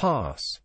Pass.